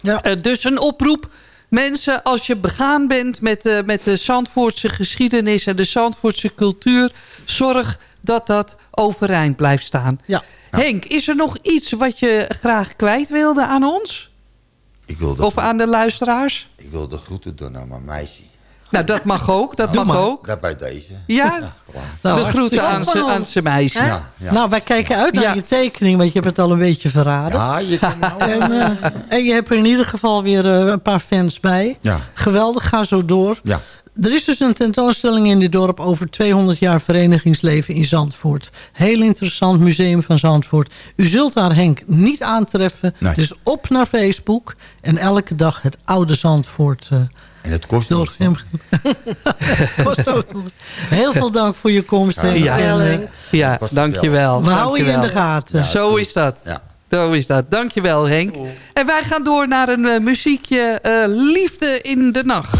Ja. Dus een oproep. Mensen, als je begaan bent met, eh, met de Zandvoortse geschiedenis en de Zandvoortse cultuur... zorg dat dat overeind blijft staan. Ja. Henk, is er nog iets wat je graag kwijt wilde aan ons? Ik wil, de, Of aan de luisteraars? ik wil de groeten doen aan mijn meisje. Nou, dat mag ook. Dat Doe mag maar. ook. Dat bij deze. Ja, Nou, de groeten aan, z'n- aan zijn meisje. Ja, ja. Nou, wij kijken uit naar Ja. je tekening, want je hebt het al een beetje verraden. Ja, je kan nou... En, eh, en je hebt er in ieder geval weer eh, een paar fans bij. Ja. Geweldig, ga zo door. Ja. Er is dus een tentoonstelling in dit dorp over 200 jaar verenigingsleven in Zandvoort. Heel interessant museum van Zandvoort. U zult daar Henk niet aantreffen. Nee. Dus op naar Facebook en elke dag het oude Zandvoort eh En het kost door. niks. Kost ook nog. Heel veel dank voor je komst. Henk. Ja. Eh, Ja, was dankjewel. we houden je in de gaten. Ja. Zo is dat. Ja. Zo is dat. Dankjewel Henk. En wij gaan door naar een eh, muziekje eh, Liefde in de Nacht.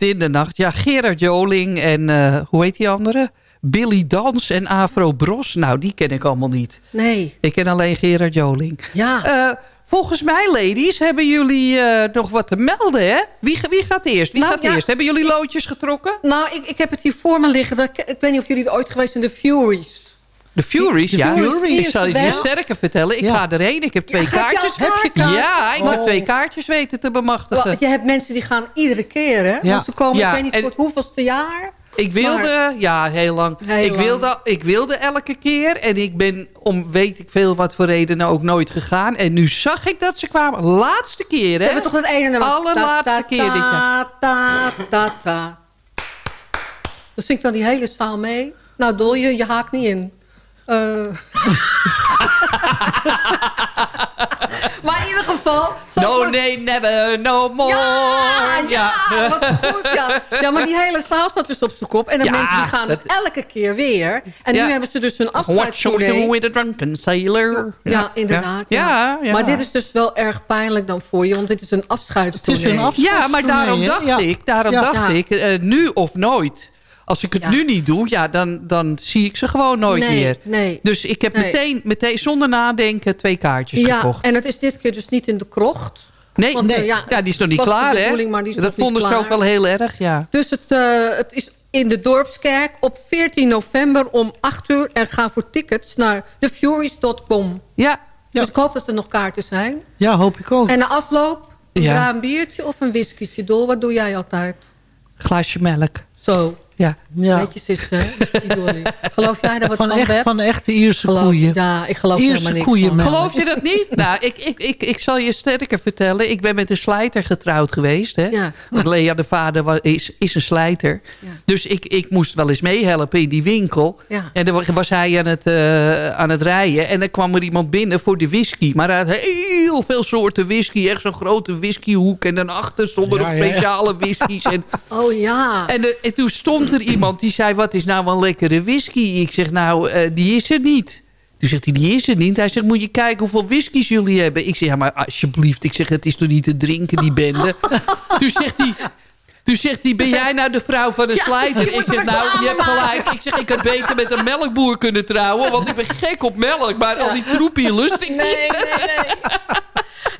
Liefde in de Nacht. Ja, Gerard Joling en eh, hoe heet die andere? Billy Dans en Afro Bros. Nou, die ken ik allemaal niet. Nee. Ik ken alleen Gerard Joling. Ja. Eh, volgens mij, ladies, hebben jullie eh, nog wat te melden, hè? Wie, wie gaat eerst? Wie Nou, gaat ja. eerst? Hebben jullie loodjes getrokken? Nou, ik, ik heb het hier voor me liggen. Ik, ik weet niet of jullie er ooit geweest zijn, de Furies. De Furies, De ja. Furies, Ik zal je wel. het sterker vertellen. Ik Ja. ga erheen. Ik heb twee je kaartjes. kaarten? Ja, ik heb Oh. twee kaartjes weten te bemachtigen. Je hebt mensen die gaan iedere keer, hè? Want ze komen, Ja, ik weet niet voor het hoeveelste jaar. Ik wilde, Maar- ja, heel lang. Heel ik, lang. Wilde, ik wilde elke keer. En ik ben om weet ik veel wat voor redenen ook nooit gegaan. En nu zag ik dat ze kwamen. Laatste keer, Ze hè? hebben toch dat ene nummer. Allerlaatste Ta, ta, keer dit jaar. Ta, ta, ta, ta. Dan zingt dan die hele zaal mee. Nou, Dol, je, je haakt niet in. Eh. maar in ieder geval... No, nee, never, no more. Ja, ja, wat goed, ja. ja, maar die hele zaal staat dus op zijn kop. En de Ja, mensen die gaan dat- dus elke keer weer. En Ja. nu hebben ze dus een What shall we do with a drunken sailor? Ja, inderdaad. Ja. Ja, ja. Maar dit is dus wel erg pijnlijk dan voor je. Want dit is een afscheidstournee. Ja, maar daarom dacht Ja. ik, daarom Ja. dacht Ja. ik eh, nu of nooit. Als ik het nu niet doe, ja, dan, dan zie ik ze gewoon nooit Nee, meer. nee. Dus ik heb Nee. meteen, meteen zonder nadenken twee kaartjes Ja, gekocht. en het is dit keer dus niet in de krocht. Nee, Want, nee. eh, Ja, die is nog niet klaar, de hè? bedoeling, maar die is Dat nog niet vonden ze ook wel heel erg, ja. Dus het, eh, het is in de Dorpskerk op 14 november om 8 uur. En ga voor tickets naar thefuries.com. Ja. Dus ik hoop dat er nog kaarten zijn. Ja, hoop ik ook. En na afloop, Ja. ja. een biertje of een whiskietje. Dol, wat doe jij altijd? Glaasje melk. Zo. Ja. Ja. Netjes is, hè? Die Dolly. Geloof jij daar wat Van, van, echt, van de echte Ierse Geloof- koeien. Ja, ik geloof Ierse helemaal niks van. Geloof je dat niet? nou, ik, ik, ik, ik zal je sterker vertellen. Ik ben met een slijter getrouwd geweest. Hè? Ja. Want Lea, de vader, wa- is, is een slijter. Dus ik, ik moest wel eens meehelpen in die winkel. Ja. En dan wa- was hij aan het, eh, aan het rijden. En dan kwam er iemand binnen voor de whisky. Maar hij had heel veel soorten whisky. Echt zo'n grote whiskyhoek. En daarachter stonden Ja, nog ja, ja. speciale whiskies. En, Oh ja. en, eh, en toen stond er iemand die zei... wat is nou een lekkere whisky? Ik zeg, nou, eh, die is er niet. Toen zegt hij, die is er niet. Hij zegt, moet je kijken hoeveel whiskies jullie hebben. Ik zeg, ja, maar alsjeblieft. Ik zeg, het is toch niet te drinken, die bende. toen zegt hij... Toen zegt hij, ben jij nou de vrouw van een Ja, slijter? Ik zeg, nou, je hebt gelijk. Ik zeg, ik had beter met een melkboer kunnen trouwen. Want ik ben gek op melk. Maar al die troepie lust ik Nee, niet. nee, nee.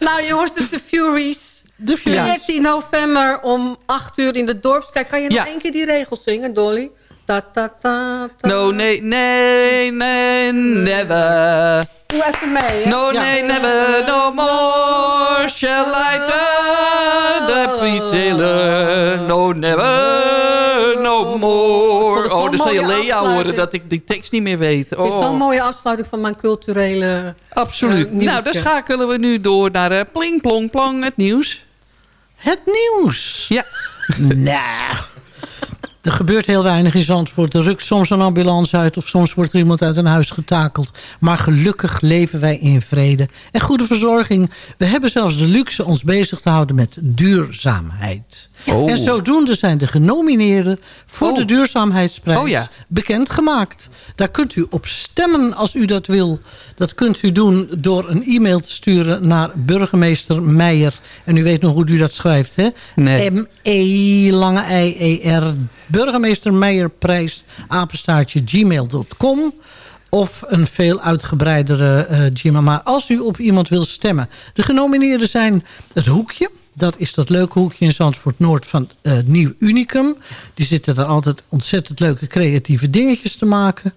nou jongens, dus de Furies. De Furies. 14 november om 8 uur in de Dorpskerk. Kan je nog één keer die regels zingen, Dolly? Ta, ta, ta, ta. No, nee, nee, nee, never. Doe even mee, hè? No, Ja. nee, never, no more shall I die the pretty sailor. No, never, no more. Oh, dan zal je Lea horen dat ik die tekst niet meer weet. Dit is zo'n Oh, mooie afsluiting van mijn culturele... absoluut. nieuwtje. nou, dan schakelen we nu door naar eh, pling, plong, plong, het nieuws. Het nieuws. Ja. nou, er gebeurt heel weinig in Zandvoort. Er rukt soms een ambulance uit of soms wordt er iemand uit een huis getakeld. Maar gelukkig leven wij in vrede en goede verzorging. We hebben zelfs de luxe ons bezig te houden met duurzaamheid. Oh. En zodoende zijn de genomineerden voor Oh. de duurzaamheidsprijs Oh ja. bekendgemaakt. Daar kunt u op stemmen als u dat wil. Dat kunt u doen door een e-mail te sturen naar burgemeester Meijer. En u weet nog hoe u dat schrijft, hè? Nee. M-E, lange I-E-R, burgemeester apenstaartje, gmail.com. Of een veel uitgebreidere Gmail. Maar als u op iemand wil stemmen. De genomineerden zijn het Hoekje. Dat is dat leuke hoekje in Zandvoort Noord van eh, Nieuw Unicum. Die zitten daar altijd ontzettend leuke creatieve dingetjes te maken.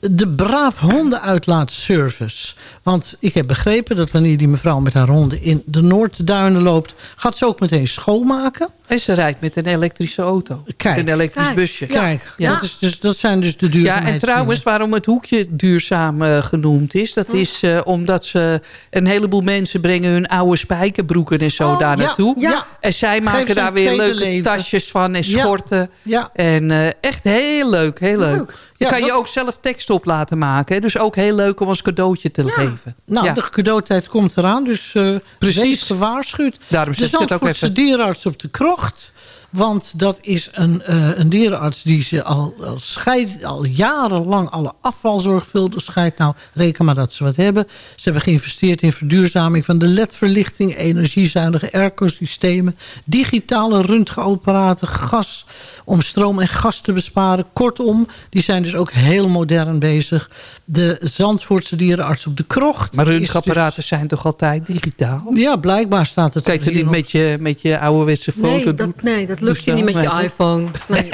De Braaf Hondenuitlaatservice. Want ik heb begrepen dat wanneer die mevrouw met haar honden in de Noordduinen loopt... gaat ze ook meteen schoonmaken. En ze rijdt met een elektrische auto. Kijk. Een elektrisch Kijk. busje. Kijk, Ja. Dat, is dus, dat zijn dus de Ja, duurzaamheidsdingen. en trouwens, waarom het hoekje duurzaam eh, genoemd is... dat is eh, omdat ze een heleboel mensen brengen hun oude spijkerbroeken en zo Oh, daar ja, naartoe. ja. En zij maken daar weer leuke leven. tasjes van en Ja. schorten. Ja. En eh, echt heel leuk, heel leuk. Leuk. Je Ja, kan je ook zelf tekst op laten maken. hè. Dus ook heel leuk om als cadeautje te geven. Nou, Ja. de cadeautijd komt eraan, dus eh Precies. gewaarschuwd. Daarom de zeg ik het ook even. dierenarts op de krocht. gekocht. Want dat is een, eh, een dierenarts die ze al, al, scheid, al jarenlang alle afval zorgvuldig scheidt. Nou, reken maar dat ze wat hebben. Ze hebben geïnvesteerd in verduurzaming van de ledverlichting... energiezuinige airco-systemen... digitale röntgenapparaten, gas... om stroom en gas te besparen. Kortom, die zijn dus ook heel modern bezig. De Zandvoortse dierenarts op de krocht... Maar dus- röntgenapparaten zijn toch altijd digitaal? ja, blijkbaar staat het er toch niet met je, met je ouderwetse foto Nee, doen? dat, nee, dat lukt je niet met je iPhone. Nee.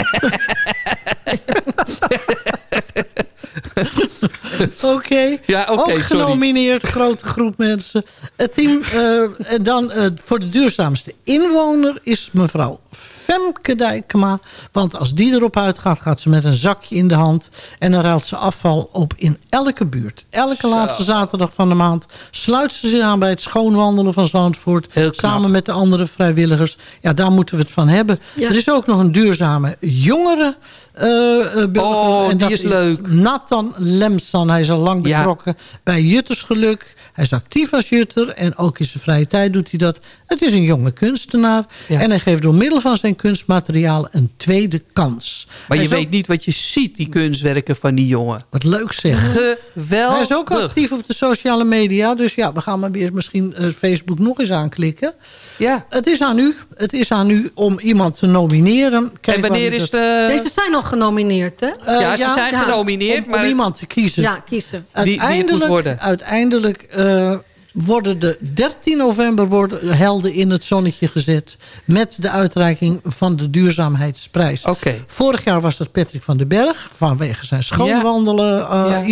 Oké. Ja, oké, Ook sorry. genomineerd, grote groep mensen. Het team, eh, en dan eh, voor de duurzaamste inwoner is mevrouw Femke Dijkema. Want als die erop uitgaat, gaat ze met een zakje in de hand. En dan ruilt ze afval op in elke buurt. Elke laatste zaterdag van de maand sluit ze zich aan bij het schoonwandelen van Zandvoort. Samen met de andere vrijwilligers. Ja, daar moeten we het van hebben. Er is ook nog een duurzame jongere burger. Oh, en die is leuk. Nathan Lemsan. Hij is al lang betrokken bij Juttersgeluk. Hij is actief als jutter en ook in zijn vrije tijd doet hij dat. Het is een jonge kunstenaar. En hij geeft door middel van zijn kunstmateriaal een tweede kans. Maar Hij je weet ook- niet wat je ziet, die kunstwerken van die jongen. Wat leuk zeg. Geweldig. Hij is ook actief op de sociale media. Dus ja, we gaan maar weer misschien eh, Facebook nog eens aanklikken. Ja. Het is aan u. Het is aan u om iemand te nomineren. Kijk En wanneer is de... Deze zijn al genomineerd, hè? Eh, Ja, ze zijn genomineerd, om, maar- om iemand te kiezen. Ja, kiezen. Wie het moet Uiteindelijk, eh, worden de 13 november worden helden in het zonnetje gezet... met de uitreiking van de duurzaamheidsprijs. Vorig jaar was dat Patrick van den Berg... vanwege zijn schoonwandelen eh,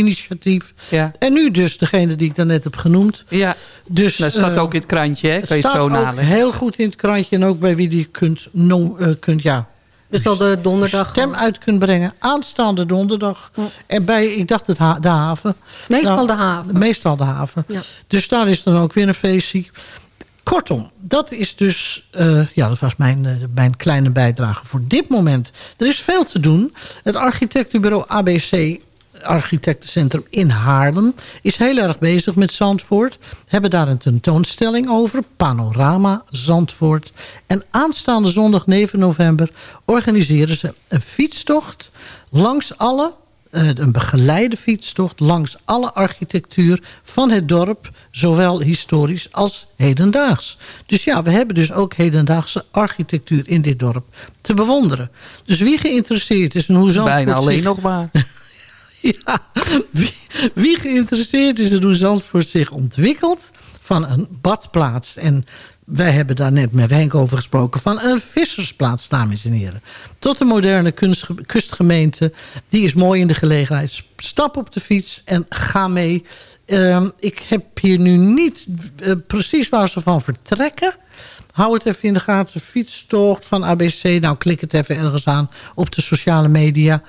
Ja. En nu dus degene die ik daarnet heb genoemd. Ja. Dus, Dat staat eh, ook in het krantje, hè? Kan je staat zo ook heel goed in het krantje... en ook bij wie die kunt, no, kunt ja, Dus wel de donderdag. stem uit kunt brengen. Aanstaande donderdag. En bij, ik dacht het ha- de haven. Meestal Nou, de haven. Meestal de haven. Ja. Dus daar is dan ook weer een feestje. Kortom, dat is dus, eh, ja, dat was mijn, eh, mijn kleine bijdrage voor dit moment. Er is veel te doen. Het architectenbureau ABC Architectencentrum in Haarlem is heel erg bezig met Zandvoort. Hebben daar een tentoonstelling over, Panorama Zandvoort. En aanstaande zondag 9 november organiseren ze een fietstocht langs alle eh, een begeleide fietstocht langs alle architectuur van het dorp, zowel historisch als hedendaags. Dus ja, we hebben dus ook hedendaagse architectuur in dit dorp te bewonderen. Dus wie geïnteresseerd is in hoe Zandvoort Bijna alleen zich- nog maar. ja, wie, geïnteresseerd is in hoe Zandvoort zich ontwikkelt... van een badplaats en wij hebben daar net met Henk over gesproken... van een vissersplaats, dames en heren. Tot de moderne kustgemeente. Die is mooi in de gelegenheid. Stap op de fiets en ga mee. Ehm, ik heb hier nu niet eh, precies waar ze van vertrekken. Hou het even in de gaten. Fietstocht van ABC. Nou, klik het even ergens aan op de sociale media.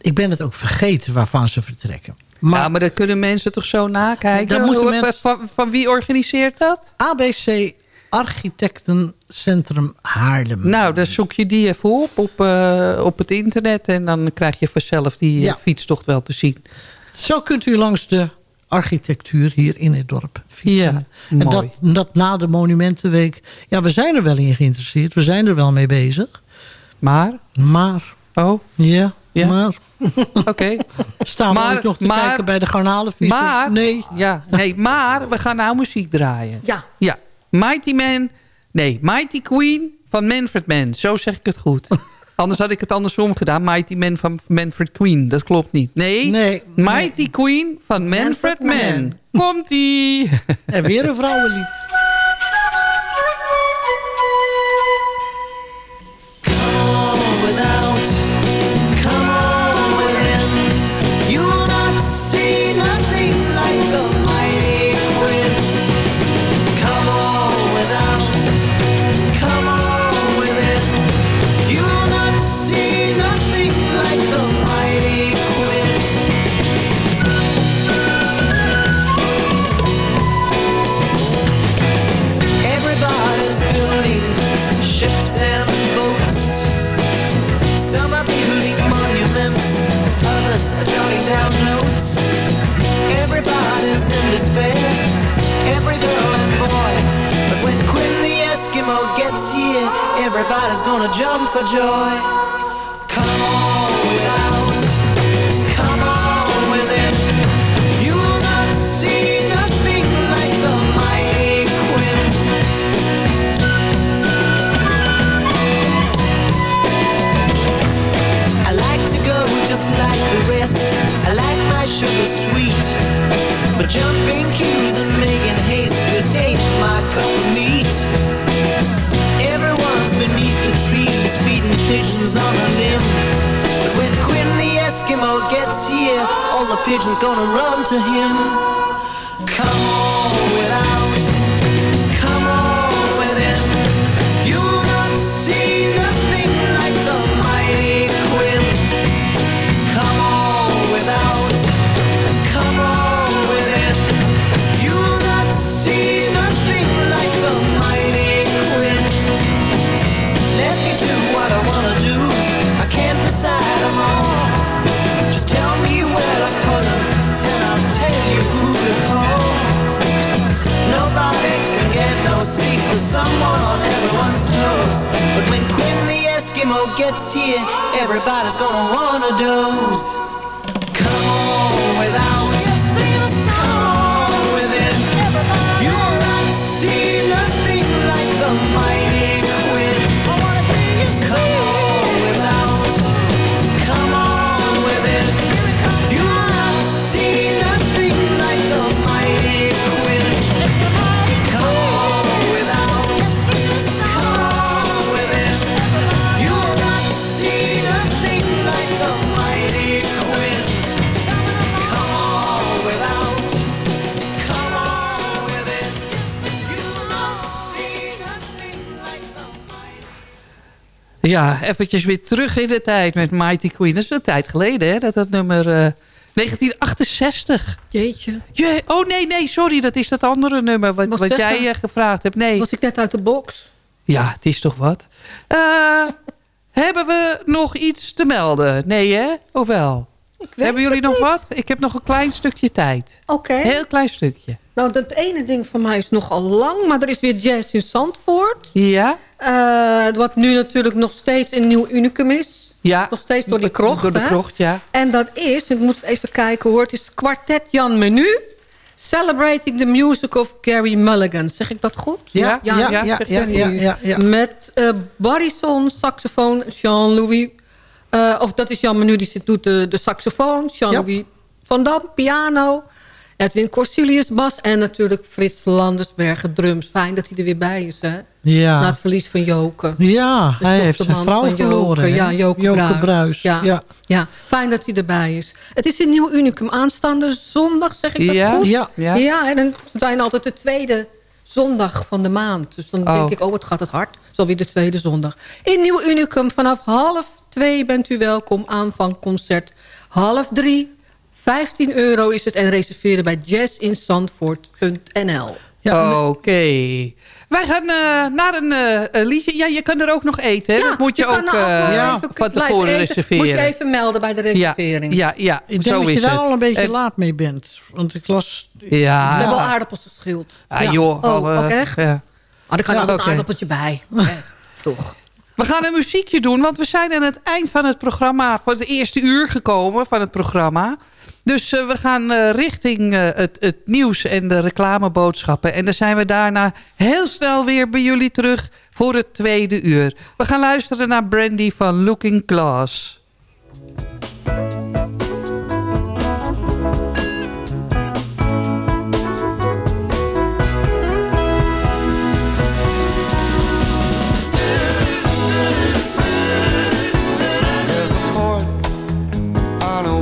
Ik ben het ook vergeten waarvan ze vertrekken. Maar, ja, maar dat kunnen mensen toch zo nakijken? Hoe- mensen- van, van wie organiseert dat? ABC Architectencentrum Haarlem. Nou, dan zoek je die even op op, eh, op het internet... en dan krijg je vanzelf die eh, Ja. fietstocht wel te zien. Zo kunt u langs de architectuur hier in het dorp fietsen. Ja, en mooi. dat, dat na de Monumentenweek. Ja, we zijn er wel in geïnteresseerd. We zijn er wel mee bezig. Maar? Maar. Oh? Ja, Ja. maar. Oké. Staan we ook nog te maar- kijken bij de garnalenvissers? Maar, Nee. Ja, nee, maar we gaan nou muziek draaien. Ja. Ja. Mighty Man, nee, Mighty Queen van Manfred Mann. Zo zeg ik het goed. Anders had ik het andersom gedaan. Mighty Man van Manfred Queen. Dat klopt niet. Nee, Nee, Mighty Queen van Manfred, Manfred Mann. Mann. Komt-ie. En weer een vrouwenlied. everybody's gonna jump for joy. Come on without, come on within. You will not see nothing like the mighty Quinn. I like to go just like the rest. I like my sugar sweet. But jumping queues pigeons on a limb. But when Quinn the Eskimo gets here, all the pigeons gonna run to him. Ja, eventjes weer terug in de tijd met Mighty Queen. Dat is een tijd geleden, hè? Dat dat nummer... eh, 1968. Jeetje. Je, oh nee, nee, sorry. Dat is dat andere nummer wat, wat jij eh, gevraagd hebt. Nee. Was ik net uit de box? Ja, het is toch wat. Eh, hebben we nog iets te melden? Nee, hè? Of wel? Hebben jullie nog wat? Ik heb nog een klein stukje tijd. Oké. Heel klein stukje. Nou, dat ene ding van mij is nogal lang, maar er is weer jazz in Zandvoort. Ja? Eh, wat nu natuurlijk nog steeds een nieuw unicum is. Ja. Nog steeds door die krocht. Door de hè? krocht, ja. En dat is, ik moet even kijken hoor, het is Quartet Jan Menu. Celebrating the Music of Gary Mulligan. Zeg ik dat goed? Ja, ja, ja, ja, ja. Met eh bariton, saxofoon, Jean-Louis. eh, of dat is Jan Menu, die zit- doet de, de saxofoon. Jean-Louis Van Dam, piano. Edwin Corsilius, bas. En natuurlijk Frits Landersbergen, drums. Fijn dat hij er weer bij is, hè? Ja. Na het verlies van Joke. Ja, De hij heeft zijn vrouw Joke. verloren. hè? Ja, Joke, Joke Bruis. Bruis. Ja. Ja. Ja. fijn dat hij erbij is. Het is een nieuw unicum aanstaande zondag, zeg ik dat Ja, goed? ja. Ja. ja en dan zijn altijd de tweede zondag van de maand. Dus dan Oh. denk ik, oh, wat gaat het hard. Het is alweer de tweede zondag. In nieuw unicum vanaf half twee bent u welkom. Aanvangconcert half drie. 15 euro is het en reserveren bij jazzinzandvoort.nl. Ja, Oké. Wij gaan eh, naar een eh, een liedje. Ja, je kan er ook nog eten. Hè? dat moet je, ook wel ja, van tevoren reserveren. Moet je even melden bij de ja, reservering. ja, ja, Ik zo denk dat is je daar het. al een beetje En- laat mee bent. Want ik las... We hebben wel Ja, aardappels geschild. ah, joh. Oh, al, ook echt? ja. Oh, er kan Ja, altijd een aardappeltje bij. Toch. We gaan een muziekje doen, want we zijn aan het eind van het programma... van het eerste uur gekomen van het programma. Dus eh, we gaan eh, richting eh, het, het nieuws en de reclameboodschappen. En dan zijn we daarna heel snel weer bij jullie terug voor het tweede uur. We gaan luisteren naar Brandy van Looking Glass.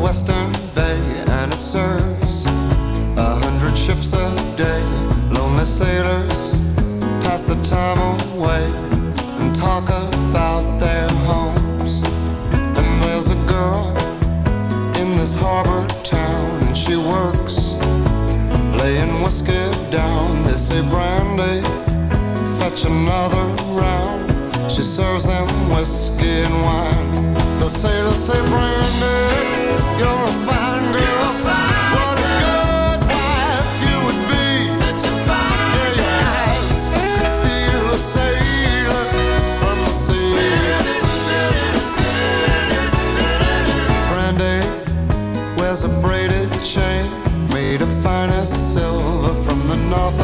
Western bay, and it serves a hundred ships a day. Lonely sailors pass the time away and talk about their homes. And there's a girl in this harbor town, and she works laying whiskey down. They say, Brandy, fetch another round. She serves them whiskey and wine. The sailors say, Brandy, you're a fine girl. What a good wife you would be. Such a fine yeah, your eyes could steal a sailor from the sea. Brandy wears a braided chain made of finest silver from the north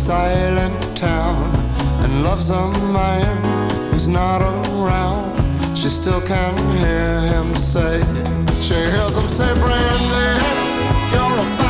silent town, and loves a man who's not around. She still can hear him say, she hears him say, Brandy, you're a